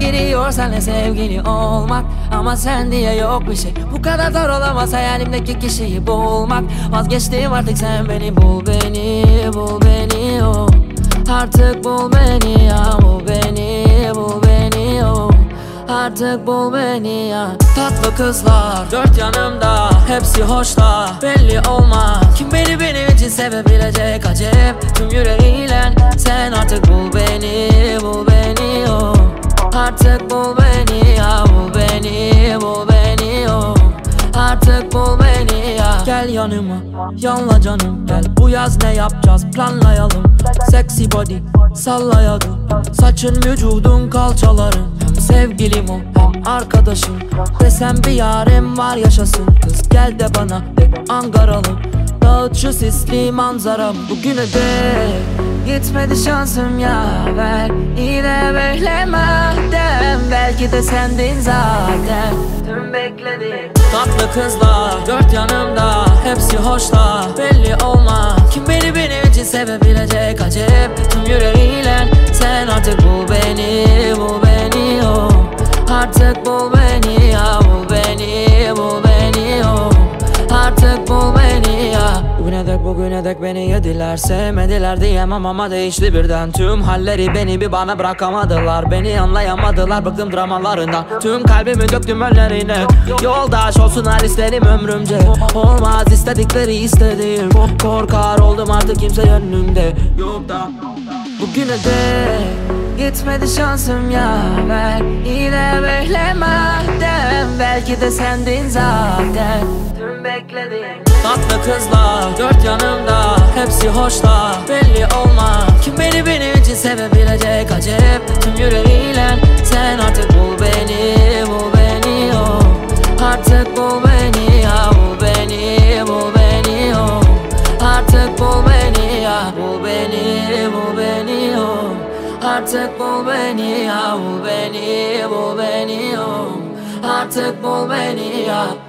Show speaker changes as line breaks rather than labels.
giriyor senle sevgili olmak. Ama sen diye yok bir şey. Bu kadar zor olamaz hayalimdeki kişiyi bulmak. Vazgeçtim artık sen beni bul beni Bul beni oh Artık bul beni ya Bul beni bul beni oh Artık bul beni ya. Tatlı kızlar dört yanımda Hepsi hoşla belli olmaz. Kim beni benim için sevebilecek acep? Tüm yüreğiyle Artık bul beni ya. Gel yanıma yanla canım. Gel bu yaz ne yapacağız? Planlayalım. Sexy body sallayalım Saçın vücudun kalçaların. Hem sevgilim o hem arkadaşım. Desem bir yarim var yaşasın. Kız gel de bana de Ankaralım Dağıt şu sisli manzara Bugüne dek Gitmedi şansım ya. Ver Yine beklemeden Belki de sendin zaten. Tüm beklediğim Tatlı kızlar dört yanımda Hepsi hoşla belli olmaz Kim beni benim için sevebilecek. Acep Tüm yüreğiyle sen artık bul beni Bul beni Bugüne dek beni yediler Sevmediler diyemem ama değişti birden. Tüm halleri beni bir bana bırakamadılar. Beni anlayamadılar bıktım dramalarından. Tüm kalbimi döktüm önlerine. Yoldaş olsunlar isterim ömrümce. Olmaz istedikleri istediğim Korkar oldum artık kimse önümde Yok da Bugüne dek Gitmedi şansım ya ver Yine beklemeden Belki de sendin zaten. Tüm beklediğim Tatlı kızlar dört yanımda. Hepsi hoşla belli olmaz. Kim beni benim için sevebilecek? Acep Tüm yüreğiyle. Sen artık bul beni Bul beni oh Artık bul beni Artık bul beni ya Bul beni bul beni oh. Artık bul beni ya